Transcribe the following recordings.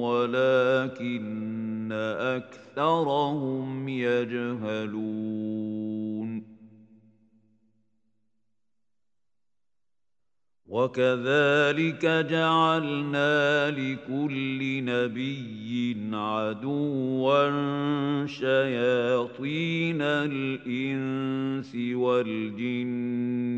ولكن أكثرهم يجهلون. وكذلك جعلنا لكل نبي عدوا شياطين الإنس والجن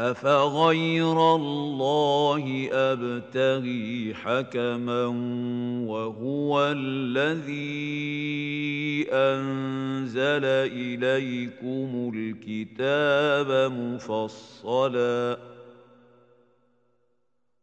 أفغير الله أبتغي حكما وهو الذي أنزل إليكم الكتاب مفصلا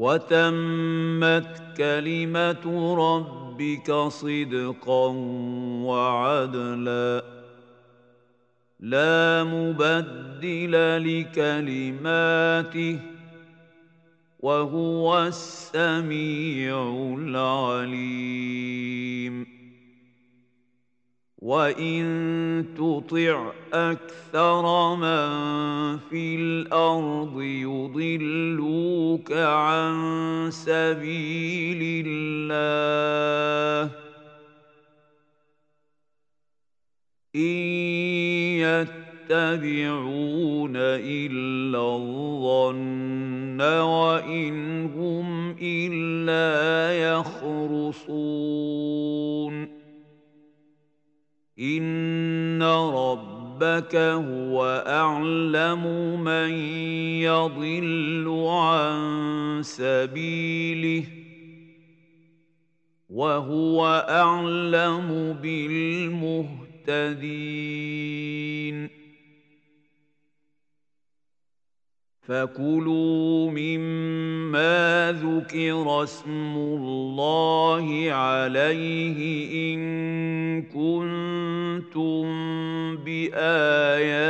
وتمت كلمة ربك صدقا وعدلا. لا مبدل لكلماته وهو السميع العليم. وإن تطع أكثر من في الأرض يضلوك عن سبيل الله. إن يتبعون إلا الظن وإن هم إلا يخرصون. إن ربك هو أعلم من يضل عن سبيله وهو أعلم بالمهتدين. فكلوا مما ذكر اسم الله عليه إن كنتم بآياته